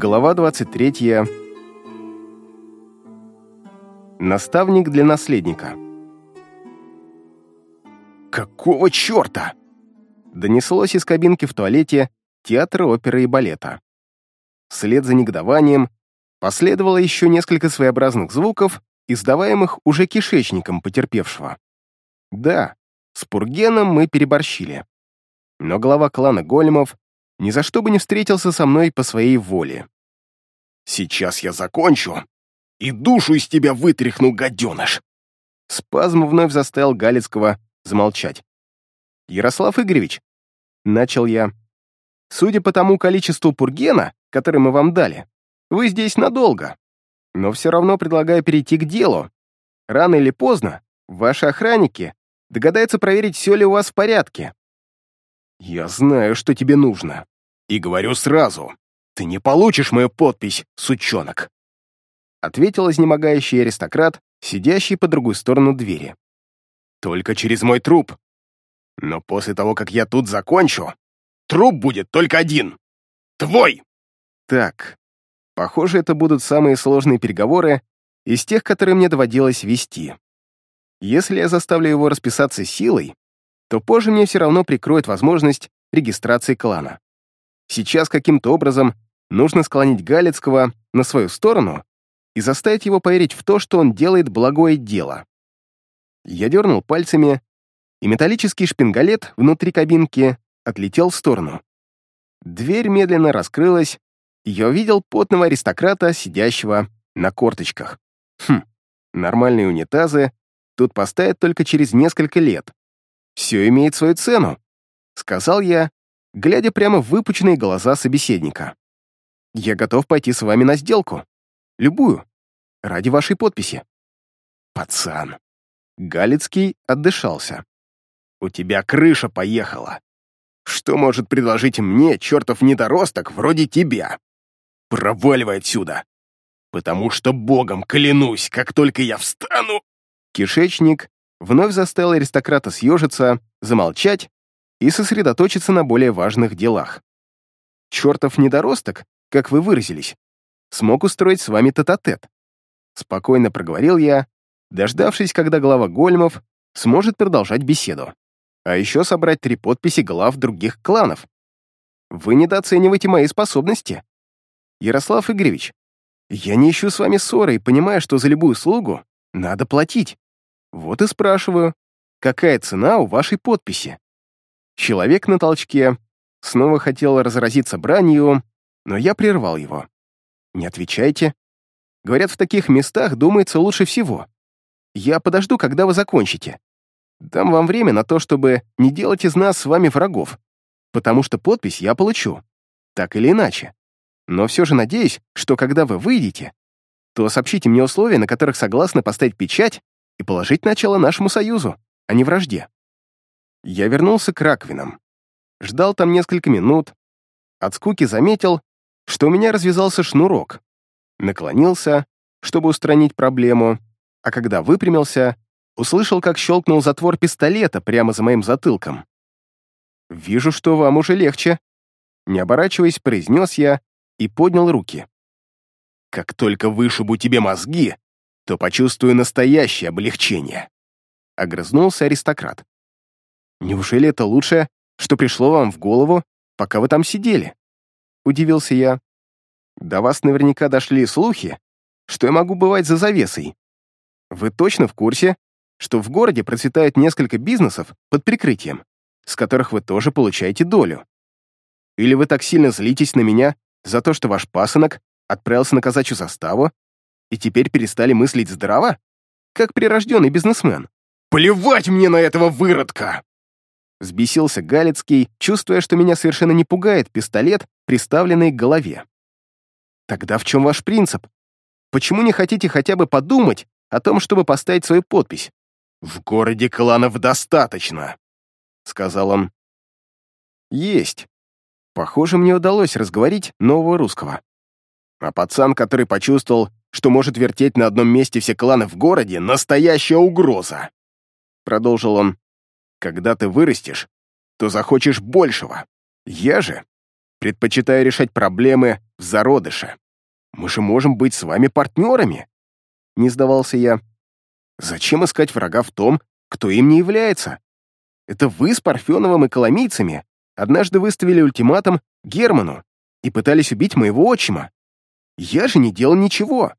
Глава 23. Наставник для наследника. «Какого черта?» Донеслось из кабинки в туалете театра оперы и балета. Вслед за негодованием последовало еще несколько своеобразных звуков, издаваемых уже кишечником потерпевшего. Да, с Пургеном мы переборщили. Но глава клана Големов ни за что бы не встретился со мной по своей воле. «Сейчас я закончу и душу из тебя вытряхну, гаденыш!» Спазм вновь заставил Галицкого замолчать. «Ярослав Игоревич», — начал я, — «судя по тому количеству пургена, который мы вам дали, вы здесь надолго, но все равно предлагаю перейти к делу. Рано или поздно ваши охранники догадаются проверить, все ли у вас в порядке. «Я знаю, что тебе нужно. И говорю сразу, ты не получишь мою подпись, сучонок!» Ответил изнемогающий аристократ, сидящий по другую сторону двери. «Только через мой труп. Но после того, как я тут закончу, труп будет только один. Твой!» Так, похоже, это будут самые сложные переговоры из тех, которые мне доводилось вести. Если я заставлю его расписаться силой, то позже мне все равно прикроет возможность регистрации клана. Сейчас каким-то образом нужно склонить Галицкого на свою сторону и заставить его поверить в то, что он делает благое дело. Я дернул пальцами, и металлический шпингалет внутри кабинки отлетел в сторону. Дверь медленно раскрылась, и я увидел потного аристократа, сидящего на корточках. Хм, нормальные унитазы тут поставят только через несколько лет. Все имеет свою цену, сказал я, глядя прямо в выпученные глаза собеседника. Я готов пойти с вами на сделку. Любую. Ради вашей подписи. Пацан. Галицкий отдышался. У тебя крыша поехала. Что может предложить мне чертов недоросток вроде тебя? Проваливай отсюда. Потому что богом клянусь, как только я встану... Кишечник вновь заставил аристократа съежиться, замолчать и сосредоточиться на более важных делах. «Чертов недоросток, как вы выразились, смог устроить с вами тет-а-тет. -тет. Спокойно проговорил я, дождавшись, когда глава Гольмов сможет продолжать беседу. А еще собрать три подписи глав других кланов. Вы недооцениваете мои способности. Ярослав Игоревич, я не ищу с вами ссоры и понимаю, что за любую услугу надо платить. Вот и спрашиваю, какая цена у вашей подписи? Человек на толчке снова хотел разразиться бранью, но я прервал его. Не отвечайте. Говорят, в таких местах думается лучше всего. Я подожду, когда вы закончите. Дам вам время на то, чтобы не делать из нас с вами врагов, потому что подпись я получу, так или иначе. Но все же надеюсь, что когда вы выйдете, то сообщите мне условия, на которых согласны поставить печать и положить начало нашему союзу, а не вражде. Я вернулся к раковинам. Ждал там несколько минут. От скуки заметил, что у меня развязался шнурок. Наклонился, чтобы устранить проблему, а когда выпрямился, услышал, как щелкнул затвор пистолета прямо за моим затылком. «Вижу, что вам уже легче», — не оборачиваясь, произнес я и поднял руки. «Как только вышибу тебе мозги, то почувствую настоящее облегчение», — огрызнулся аристократ. «Неужели это лучшее, что пришло вам в голову, пока вы там сидели?» — удивился я. «До вас наверняка дошли слухи, что я могу бывать за завесой. Вы точно в курсе, что в городе процветает несколько бизнесов под прикрытием, с которых вы тоже получаете долю? Или вы так сильно злитесь на меня за то, что ваш пасынок отправился на казачью заставу и теперь перестали мыслить здраво? Как прирожденный бизнесмен. «Плевать мне на этого выродка!» Взбесился Галицкий, чувствуя, что меня совершенно не пугает пистолет, приставленный к голове. «Тогда в чем ваш принцип? Почему не хотите хотя бы подумать о том, чтобы поставить свою подпись?» «В городе кланов достаточно», — сказал он. «Есть. Похоже, мне удалось разговорить нового русского. А пацан, который почувствовал, что может вертеть на одном месте все кланы в городе, настоящая угроза. Продолжил он. Когда ты вырастешь, то захочешь большего. Я же Предпочитаю решать проблемы в зародыше. Мы же можем быть с вами партнерами. Не сдавался я. Зачем искать врага в том, кто им не является? Это вы с Парфеновым и Коломийцами однажды выставили ультиматум Герману и пытались убить моего отчима. Я же не делал ничего,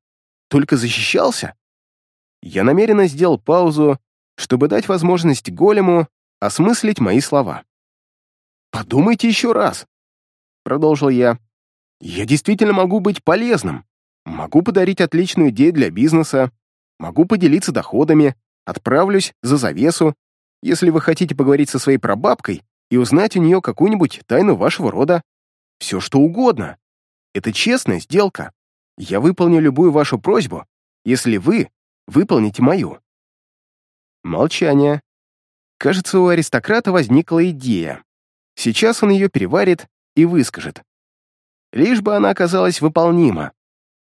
только защищался. Я намеренно сделал паузу, чтобы дать возможность голему осмыслить мои слова. «Подумайте еще раз», — продолжил я. «Я действительно могу быть полезным. Могу подарить отличную идею для бизнеса, могу поделиться доходами, отправлюсь за завесу, если вы хотите поговорить со своей прабабкой и узнать у нее какую-нибудь тайну вашего рода. Все что угодно. Это честная сделка. Я выполню любую вашу просьбу, если вы выполните мою». Молчание. Кажется, у аристократа возникла идея. Сейчас он ее переварит и выскажет. Лишь бы она оказалась выполнима.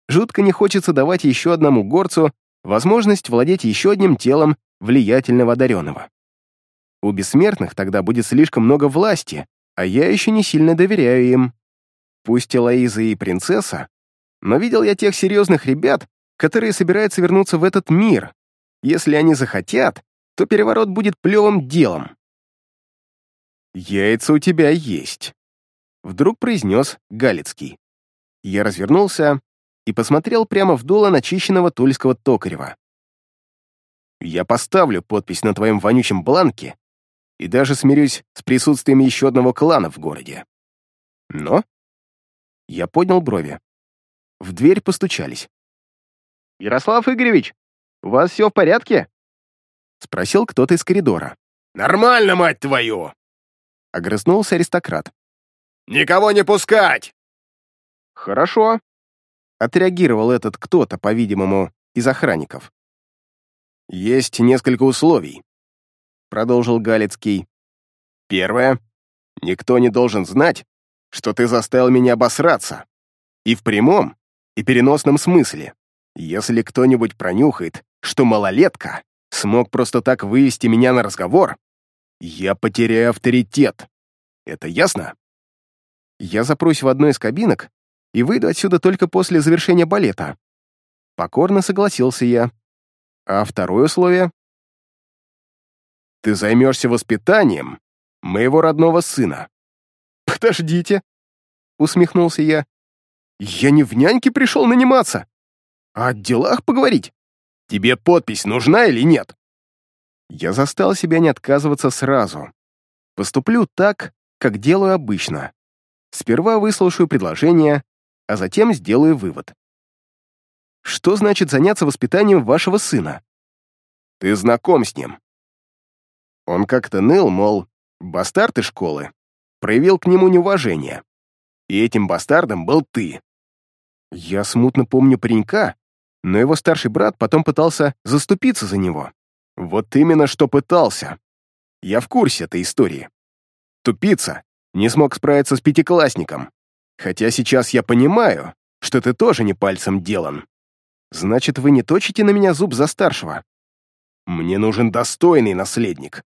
Жутко не хочется давать еще одному горцу возможность владеть еще одним телом влиятельного одаренного. У бессмертных тогда будет слишком много власти, а я еще не сильно доверяю им. Пусть Элоиза и принцесса, но видел я тех серьезных ребят, которые собираются вернуться в этот мир. Если они захотят, то переворот будет плевым делом. «Яйца у тебя есть», — вдруг произнес Галицкий. Я развернулся и посмотрел прямо в дуло начищенного тульского токарева. «Я поставлю подпись на твоем вонючем бланке и даже смирюсь с присутствием еще одного клана в городе. Но...» Я поднял брови. В дверь постучались. «Ярослав Игоревич, у вас все в порядке?» Спросил кто-то из коридора. «Нормально, мать твою!» Огрызнулся аристократ. «Никого не пускать!» «Хорошо», — отреагировал этот кто-то, по-видимому, из охранников. «Есть несколько условий», — продолжил Галицкий. «Первое. Никто не должен знать, что ты заставил меня обосраться. И в прямом, и переносном смысле. Если кто-нибудь пронюхает, что малолетка смог просто так вывести меня на разговор, я потеряю авторитет. Это ясно? Я запрусь в одной из кабинок и выйду отсюда только после завершения балета. Покорно согласился я. А второе условие? Ты займешься воспитанием моего родного сына. Подождите, усмехнулся я. Я не в няньке пришел наниматься, а о делах поговорить. Тебе подпись нужна или нет? Я застал себя не отказываться сразу. Поступлю так, как делаю обычно. Сперва выслушаю предложение, а затем сделаю вывод. Что значит заняться воспитанием вашего сына? Ты знаком с ним. Он как-то ныл, мол, бастард из школы, проявил к нему неуважение. И этим бастардом был ты. Я смутно помню паренька, но его старший брат потом пытался заступиться за него. Вот именно что пытался. Я в курсе этой истории. Тупица не смог справиться с пятиклассником. Хотя сейчас я понимаю, что ты тоже не пальцем делан. Значит, вы не точите на меня зуб за старшего. Мне нужен достойный наследник.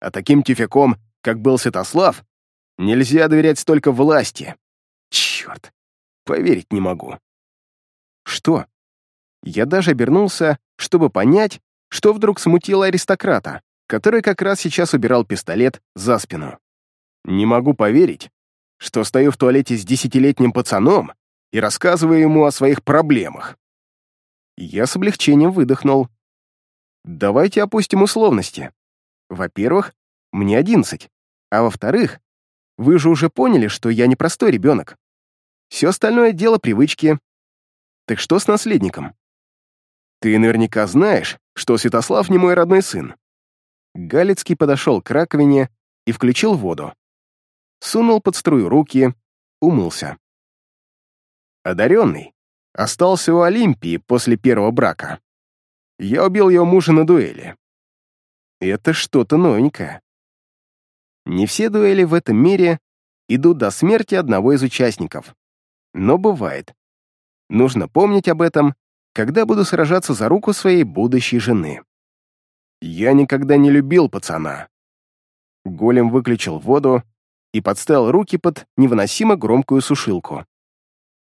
А таким тюфяком, как был Святослав, нельзя доверять столько власти. Черт, поверить не могу. Что? Я даже обернулся, чтобы понять, что вдруг смутило аристократа, который как раз сейчас убирал пистолет за спину. Не могу поверить, что стою в туалете с десятилетним пацаном и рассказываю ему о своих проблемах. Я с облегчением выдохнул. Давайте опустим условности. Во-первых, мне одиннадцать, а во-вторых, вы же уже поняли, что я не простой ребенок. Все остальное дело привычки. Так что с наследником? Ты наверняка знаешь, что Святослав не мой родной сын. Галицкий подошел к раковине и включил воду. Сунул под струю руки, умылся. Одаренный остался у Олимпии после первого брака. Я убил ее мужа на дуэли. Это что-то новенькое. Не все дуэли в этом мире идут до смерти одного из участников. Но бывает. Нужно помнить об этом когда буду сражаться за руку своей будущей жены. Я никогда не любил пацана. Голем выключил воду и подставил руки под невыносимо громкую сушилку.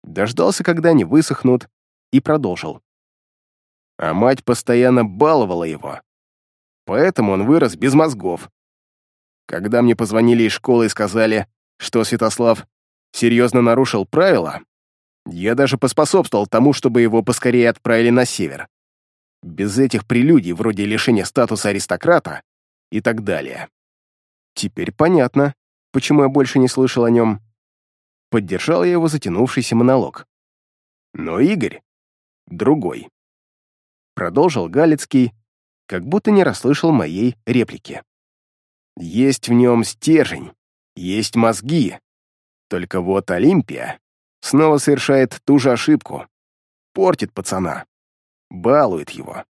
Дождался, когда они высохнут, и продолжил. А мать постоянно баловала его. Поэтому он вырос без мозгов. Когда мне позвонили из школы и сказали, что Святослав серьезно нарушил правила, я даже поспособствовал тому, чтобы его поскорее отправили на север. Без этих прелюдий, вроде лишения статуса аристократа и так далее. Теперь понятно, почему я больше не слышал о нем. Поддержал я его затянувшийся монолог. Но Игорь другой. Продолжил Галицкий, как будто не расслышал моей реплики. Есть в нем стержень, есть мозги. Только вот Олимпия снова совершает ту же ошибку. Портит пацана. Балует его.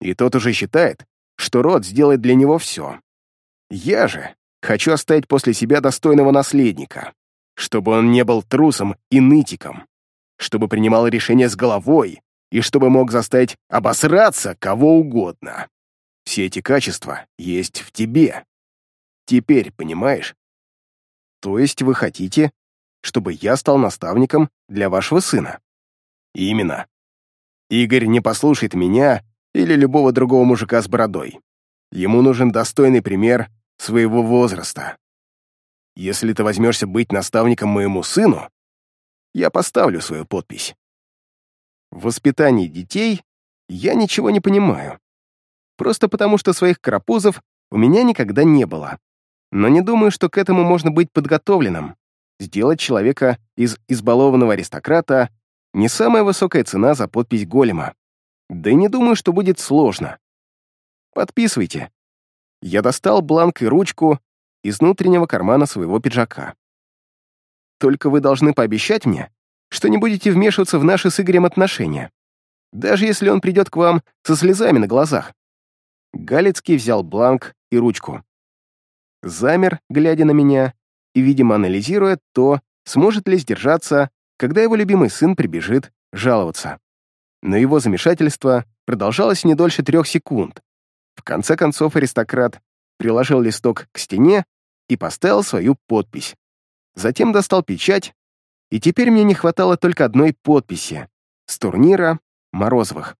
И тот уже считает, что род сделает для него все. Я же хочу оставить после себя достойного наследника, чтобы он не был трусом и нытиком, чтобы принимал решения с головой и чтобы мог заставить обосраться кого угодно. Все эти качества есть в тебе. Теперь понимаешь? То есть вы хотите, чтобы я стал наставником для вашего сына? Именно. Игорь не послушает меня или любого другого мужика с бородой. Ему нужен достойный пример своего возраста. Если ты возьмешься быть наставником моему сыну, я поставлю свою подпись. В воспитании детей я ничего не понимаю. Просто потому, что своих карапузов у меня никогда не было. Но не думаю, что к этому можно быть подготовленным. Сделать человека из избалованного аристократа не самая высокая цена за подпись голема. Да и не думаю, что будет сложно. Подписывайте. Я достал бланк и ручку из внутреннего кармана своего пиджака. Только вы должны пообещать мне, что не будете вмешиваться в наши с Игорем отношения, даже если он придет к вам со слезами на глазах». Галицкий взял бланк и ручку. Замер, глядя на меня, и, видимо, анализируя то, сможет ли сдержаться, когда его любимый сын прибежит жаловаться. Но его замешательство продолжалось не дольше трех секунд. В конце концов аристократ приложил листок к стене и поставил свою подпись. Затем достал печать, и теперь мне не хватало только одной подписи с турнира Морозовых.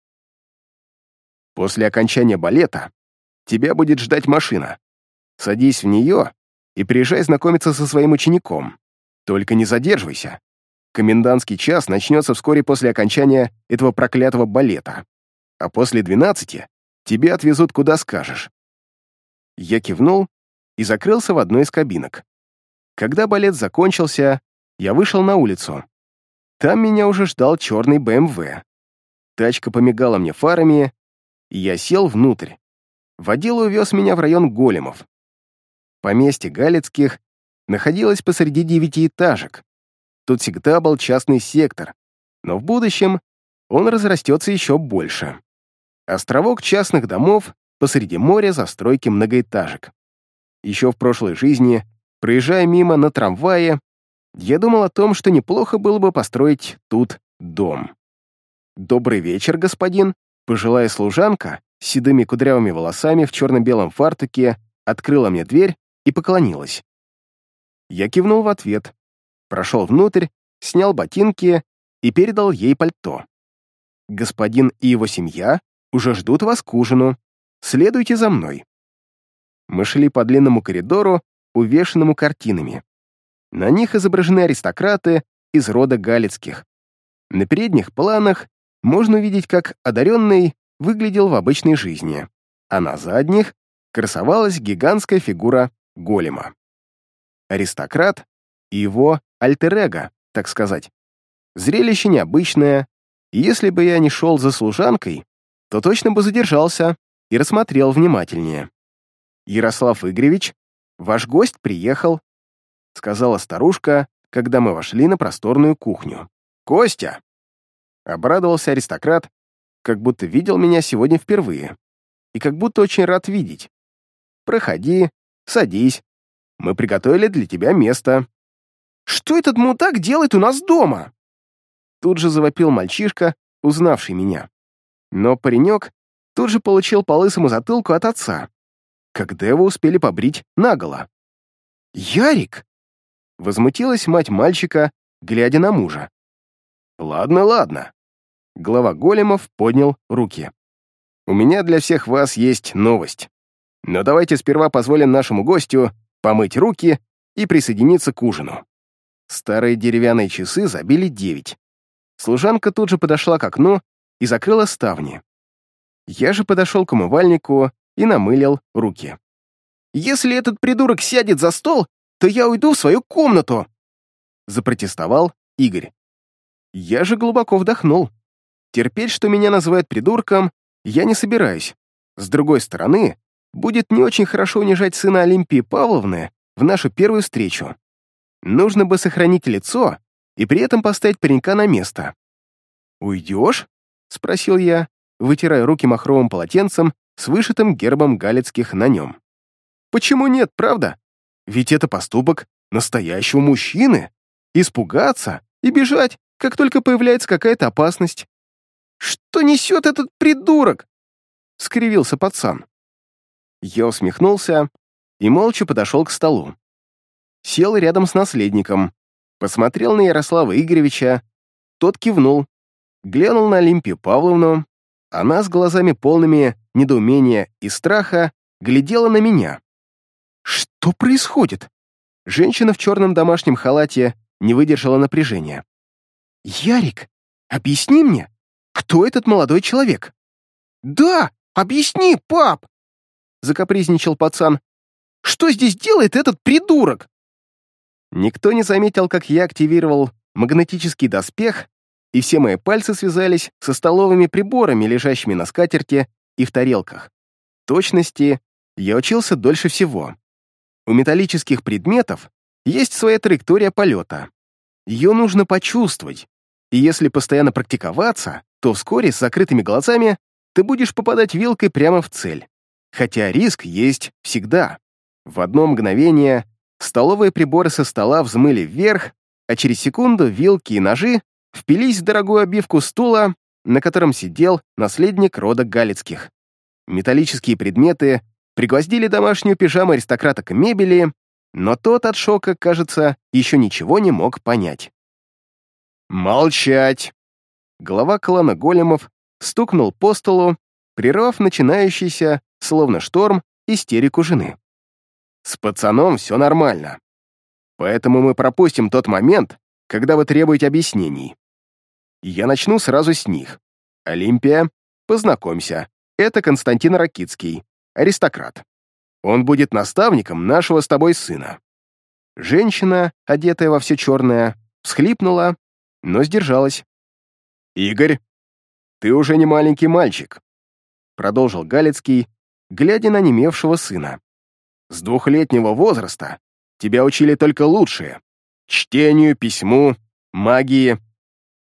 После окончания балета тебя будет ждать машина. Садись в нее и приезжай знакомиться со своим учеником. Только не задерживайся. Комендантский час начнется вскоре после окончания этого проклятого балета. А после двенадцати тебе отвезут куда скажешь. Я кивнул и закрылся в одной из кабинок. Когда балет закончился, я вышел на улицу. Там меня уже ждал черный БМВ. Тачка помигала мне фарами, и я сел внутрь. Водила увез меня в район големов. Поместье Галицких находилось посреди девятиэтажек. Тут всегда был частный сектор, но в будущем он разрастется еще больше. Островок частных домов посреди моря застройки многоэтажек. Еще в прошлой жизни Проезжая мимо на трамвае, я думал о том, что неплохо было бы построить тут дом. «Добрый вечер, господин!» Пожилая служанка с седыми кудрявыми волосами в черно-белом фартуке открыла мне дверь и поклонилась. Я кивнул в ответ, прошел внутрь, снял ботинки и передал ей пальто. «Господин и его семья уже ждут вас к ужину. Следуйте за мной». Мы шли по длинному коридору, увешанному картинами. На них изображены аристократы из рода Галицких. На передних планах можно увидеть, как одаренный выглядел в обычной жизни, а на задних красовалась гигантская фигура голема. Аристократ и его альтер так сказать. Зрелище необычное, и если бы я не шел за служанкой, то точно бы задержался и рассмотрел внимательнее. Ярослав Игоревич «Ваш гость приехал», — сказала старушка, когда мы вошли на просторную кухню. «Костя!» — обрадовался аристократ, как будто видел меня сегодня впервые и как будто очень рад видеть. «Проходи, садись. Мы приготовили для тебя место». «Что этот мудак делает у нас дома?» Тут же завопил мальчишка, узнавший меня. Но паренек тут же получил по лысому затылку от отца когда его успели побрить наголо. «Ярик!» Возмутилась мать мальчика, глядя на мужа. «Ладно, ладно». Глава големов поднял руки. «У меня для всех вас есть новость. Но давайте сперва позволим нашему гостю помыть руки и присоединиться к ужину». Старые деревянные часы забили девять. Служанка тут же подошла к окну и закрыла ставни. Я же подошел к умывальнику и намылил руки. «Если этот придурок сядет за стол, то я уйду в свою комнату!» Запротестовал Игорь. Я же глубоко вдохнул. Терпеть, что меня называют придурком, я не собираюсь. С другой стороны, будет не очень хорошо унижать сына Олимпии Павловны в нашу первую встречу. Нужно бы сохранить лицо и при этом поставить паренька на место. «Уйдешь?» — спросил я, вытирая руки махровым полотенцем с вышитым гербом Галицких на нем. «Почему нет, правда? Ведь это поступок настоящего мужчины. Испугаться и бежать, как только появляется какая-то опасность. «Что несет этот придурок?» — скривился пацан. Я усмехнулся и молча подошел к столу. Сел рядом с наследником, посмотрел на Ярослава Игоревича, тот кивнул, глянул на Олимпию Павловну, она с глазами полными недоумения и страха глядела на меня. «Что происходит?» Женщина в черном домашнем халате не выдержала напряжения. «Ярик, объясни мне, кто этот молодой человек?» «Да, объясни, пап!» Закапризничал пацан. «Что здесь делает этот придурок?» Никто не заметил, как я активировал магнетический доспех, и все мои пальцы связались со столовыми приборами, лежащими на скатерти и в тарелках. Точности я учился дольше всего. У металлических предметов есть своя траектория полета. Ее нужно почувствовать, и если постоянно практиковаться, то вскоре с закрытыми глазами ты будешь попадать вилкой прямо в цель. Хотя риск есть всегда. В одно мгновение Столовые приборы со стола взмыли вверх, а через секунду вилки и ножи впились в дорогую обивку стула, на котором сидел наследник рода Галицких. Металлические предметы пригвоздили домашнюю пижаму аристократа к мебели, но тот от шока, кажется, еще ничего не мог понять. «Молчать!» Глава клана големов стукнул по столу, прервав начинающийся, словно шторм, истерику жены. С пацаном все нормально. Поэтому мы пропустим тот момент, когда вы требуете объяснений. Я начну сразу с них. Олимпия, познакомься. Это Константин Ракицкий, аристократ. Он будет наставником нашего с тобой сына. Женщина, одетая во все черное, всхлипнула, но сдержалась. «Игорь, ты уже не маленький мальчик», — продолжил Галицкий, глядя на немевшего сына. С двухлетнего возраста тебя учили только лучшее — чтению, письму, магии.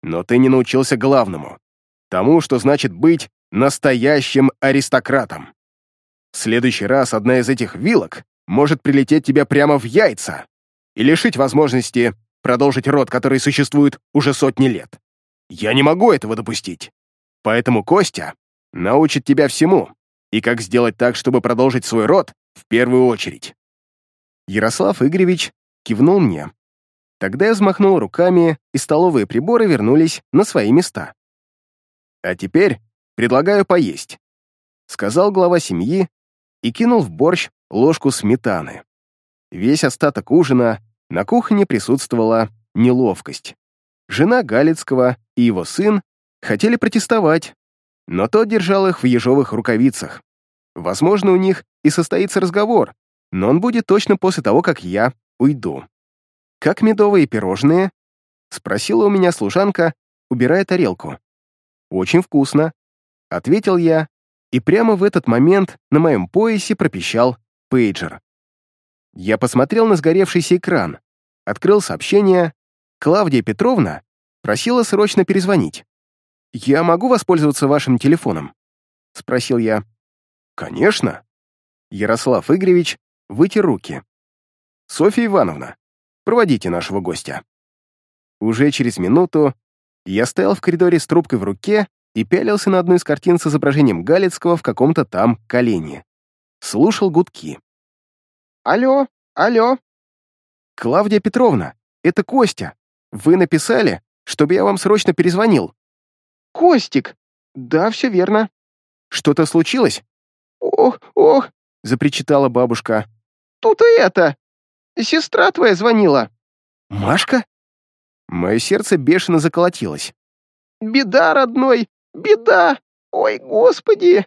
Но ты не научился главному — тому, что значит быть настоящим аристократом. В следующий раз одна из этих вилок может прилететь тебе прямо в яйца и лишить возможности продолжить род, который существует уже сотни лет. Я не могу этого допустить. Поэтому Костя научит тебя всему, и как сделать так, чтобы продолжить свой род в первую очередь. Ярослав Игоревич кивнул мне. Тогда я взмахнул руками, и столовые приборы вернулись на свои места. «А теперь предлагаю поесть», — сказал глава семьи и кинул в борщ ложку сметаны. Весь остаток ужина на кухне присутствовала неловкость. Жена Галицкого и его сын хотели протестовать, но тот держал их в ежовых рукавицах. Возможно, у них и состоится разговор, но он будет точно после того, как я уйду. «Как медовые пирожные?» — спросила у меня служанка, убирая тарелку. «Очень вкусно», — ответил я, и прямо в этот момент на моем поясе пропищал пейджер. Я посмотрел на сгоревшийся экран, открыл сообщение. Клавдия Петровна просила срочно перезвонить. «Я могу воспользоваться вашим телефоном?» — спросил я. «Конечно!» Ярослав Игоревич вытер руки. «Софья Ивановна, проводите нашего гостя». Уже через минуту я стоял в коридоре с трубкой в руке и пялился на одну из картин с изображением Галицкого в каком-то там колене. Слушал гудки. «Алло, алло!» Клавдия Петровна, это Костя. Вы написали, чтобы я вам срочно перезвонил». «Костик! Да, все верно». «Что-то случилось?» «Ох, ох!» — запричитала бабушка. «Тут и это! Сестра твоя звонила». «Машка?» Мое сердце бешено заколотилось. «Беда, родной, беда! Ой, господи!»